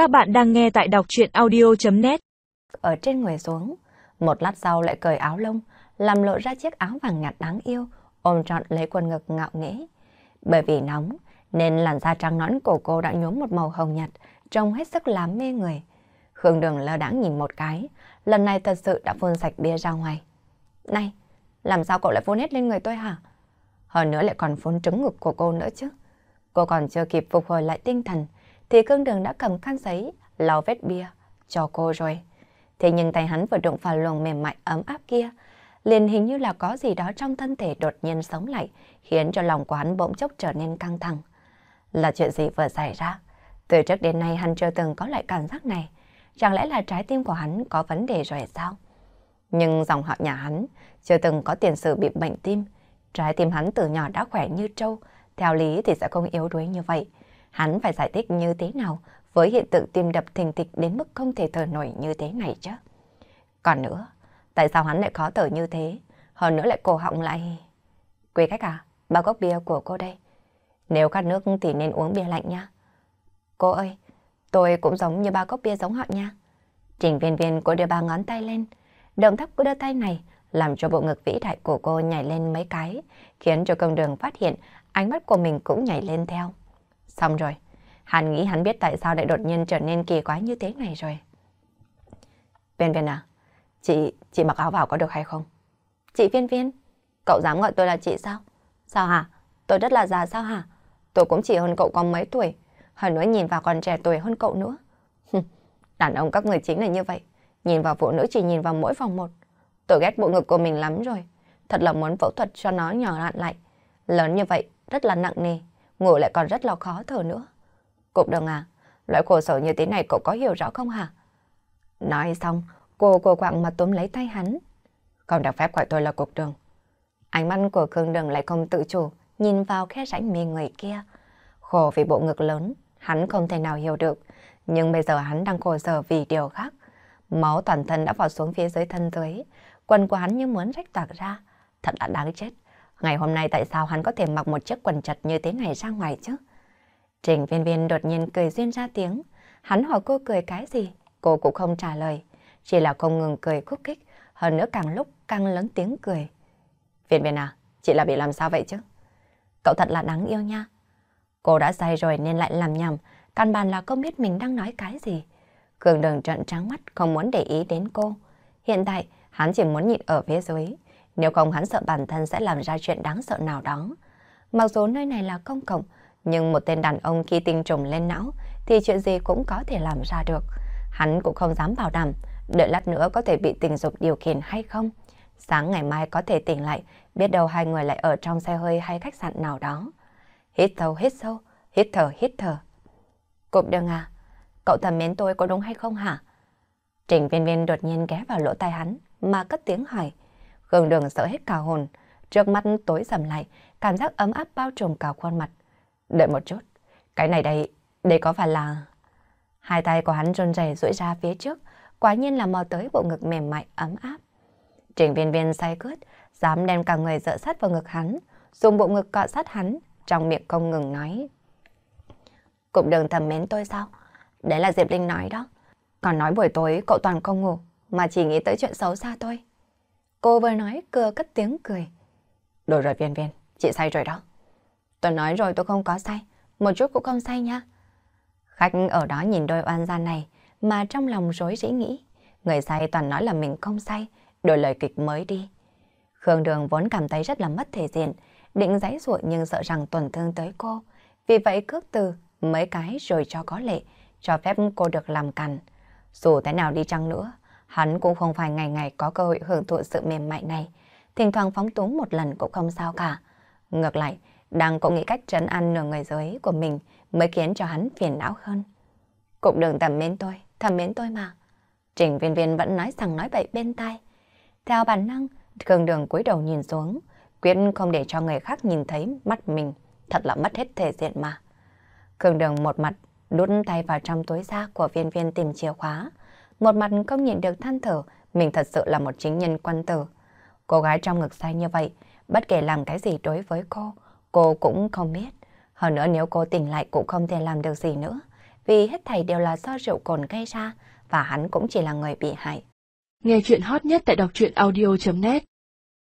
Các bạn đang nghe tại đọc chuyện audio.net Ở trên người xuống, một lát sau lại cởi áo lông, làm lộ ra chiếc áo vàng nhạt đáng yêu, ôm trọn lấy quần ngực ngạo nghễ. Bởi vì nóng, nên làn da trắng nõn của cô đã nhuốm một màu hồng nhạt, trông hết sức làm mê người. Khương Đường lơ đãng nhìn một cái, lần này thật sự đã phun sạch bia ra ngoài. Này, làm sao cậu lại phun hết lên người tôi hả? Hơn nữa lại còn phun trứng ngực của cô nữa chứ. Cô còn chưa kịp phục hồi lại tinh thần, thì Khương Đường đã cầm khăn giấy, lau vết bia cho cô rồi. Thế nhưng tay hắn vừa đụng vào luồng mềm mại ấm áp kia, liền hình như là có gì đó trong thân thể đột nhiên sống lại, khiến cho lòng của hắn bỗng chốc trở nên căng thẳng. Là chuyện gì vừa xảy ra? Từ trước đến nay hắn chưa từng có lại cảm giác này. Chẳng lẽ là trái tim của hắn có vấn đề rồi sao? Nhưng dòng họ nhà hắn chưa từng có tiền sử bị bệnh tim. Trái tim hắn từ nhỏ đã khỏe như trâu, theo lý thì sẽ không yếu đuối như vậy. Hắn phải giải thích như thế nào với hiện tượng tim đập thình thịch đến mức không thể thở nổi như thế này chứ? Còn nữa, tại sao hắn lại khó thở như thế? Hơn nữa lại cổ họng lại... Quý khách à, bao cốc bia của cô đây. Nếu khát nước thì nên uống bia lạnh nha. Cô ơi, tôi cũng giống như bao cốc bia giống họ nha. Trình viên viên cô đưa ba ngón tay lên. Động tác của đưa tay này làm cho bộ ngực vĩ đại của cô nhảy lên mấy cái, khiến cho công đường phát hiện ánh mắt của mình cũng nhảy lên theo. Xong rồi, hắn nghĩ hắn biết tại sao lại đột nhiên trở nên kỳ quái như thế này rồi. Viên viên à, chị, chị mặc áo vào có được hay không? Chị viên viên, cậu dám gọi tôi là chị sao? Sao hả? Tôi rất là già sao hả? Tôi cũng chỉ hơn cậu có mấy tuổi, hơn nữa nhìn vào còn trẻ tuổi hơn cậu nữa. Đàn ông các người chính là như vậy, nhìn vào phụ nữ chỉ nhìn vào mỗi vòng một. Tôi ghét bộ ngực của mình lắm rồi, thật là muốn phẫu thuật cho nó nhỏ lại lại. Lớn như vậy, rất là nặng nề, ngủ lại còn rất là khó thở nữa. Cục đồng à, loại khổ sở như thế này cậu có hiểu rõ không hả? Nói xong, cô cô quạng mà túm lấy tay hắn. Không được phép gọi tôi là cục đường. Ánh mắt của Khương Đường lại không tự chủ, nhìn vào khe rãnh mì người kia. Khổ vì bộ ngực lớn, hắn không thể nào hiểu được. Nhưng bây giờ hắn đang khổ sở vì điều khác. Máu toàn thân đã vào xuống phía dưới thân dưới. Quần của hắn như muốn rách toạc ra. Thật là đáng chết. Ngày hôm nay tại sao hắn có thể mặc một chiếc quần chật như thế này ra ngoài chứ? Trình viên viên đột nhiên cười duyên ra tiếng. Hắn hỏi cô cười cái gì? Cô cũng không trả lời. Chỉ là không ngừng cười khúc khích. Hơn nữa càng lúc càng lớn tiếng cười. Viên viên à, chị là bị làm sao vậy chứ? Cậu thật là đáng yêu nha. Cô đã say rồi nên lại làm nhầm. Căn bản là không biết mình đang nói cái gì. Cường đường trận trắng mắt không muốn để ý đến cô. Hiện tại, hắn chỉ muốn nhịn ở phía dưới. Nếu không hắn sợ bản thân sẽ làm ra chuyện đáng sợ nào đó. Mặc dù nơi này là công cộng, nhưng một tên đàn ông khi tinh trùng lên não thì chuyện gì cũng có thể làm ra được. Hắn cũng không dám bảo đảm, đợi lát nữa có thể bị tình dục điều khiển hay không. Sáng ngày mai có thể tỉnh lại, biết đâu hai người lại ở trong xe hơi hay khách sạn nào đó. Hít sâu, hít sâu, hít thở, hít thở. Cục đường à, cậu thầm mến tôi có đúng hay không hả? Trình viên viên đột nhiên ghé vào lỗ tai hắn mà cất tiếng hỏi. Khương đường sợ hết cả hồn, trước mắt tối sầm lại, cảm giác ấm áp bao trùm cả khuôn mặt. Đợi một chút, cái này đây, đây có phải là... Hai tay của hắn run rẩy duỗi ra phía trước, quả nhiên là mò tới bộ ngực mềm mại ấm áp. Trình viên viên say cướt, dám đem cả người dỡ sát vào ngực hắn, dùng bộ ngực cọ sát hắn, trong miệng không ngừng nói. Cũng đừng thầm mến tôi sao? Đấy là Diệp Linh nói đó. Còn nói buổi tối cậu toàn không ngủ, mà chỉ nghĩ tới chuyện xấu xa thôi. Cô vừa nói cưa cất tiếng cười. đôi rồi viên viên, chị say rồi đó. Tôi nói rồi tôi không có say, một chút cũng không say nha. Khách ở đó nhìn đôi oan gia này mà trong lòng rối rĩ nghĩ. Người say toàn nói là mình không say, đổi lời kịch mới đi. Khương Đường vốn cảm thấy rất là mất thể diện, định giấy ruột nhưng sợ rằng tổn thương tới cô. Vì vậy cướp từ mấy cái rồi cho có lệ, cho phép cô được làm cằn. Dù thế nào đi chăng nữa, hắn cũng không phải ngày ngày có cơ hội hưởng thụ sự mềm mại này. Thỉnh thoảng phóng túng một lần cũng không sao cả. Ngược lại, đang cũng nghĩ cách trấn an nửa người giới của mình mới khiến cho hắn phiền não hơn. Cục đường thầm mến tôi, thầm mến tôi mà. Trình viên viên vẫn nói rằng nói bậy bên tai. Theo bản năng, cường đường cúi đầu nhìn xuống, quyết không để cho người khác nhìn thấy mắt mình, thật là mất hết thể diện mà. Cường đường một mặt đút tay vào trong túi da của viên viên tìm chìa khóa, một mặt không nhìn được than thở, mình thật sự là một chính nhân quân tử. Cô gái trong ngực say như vậy, bất kể làm cái gì đối với cô, cô cũng không biết. Hơn nữa nếu cô tỉnh lại cũng không thể làm được gì nữa. vì hết thảy đều là do rượu cồn gây ra và hắn cũng chỉ là người bị hại. Nghe chuyện hot nhất tại đọc truyện audio.net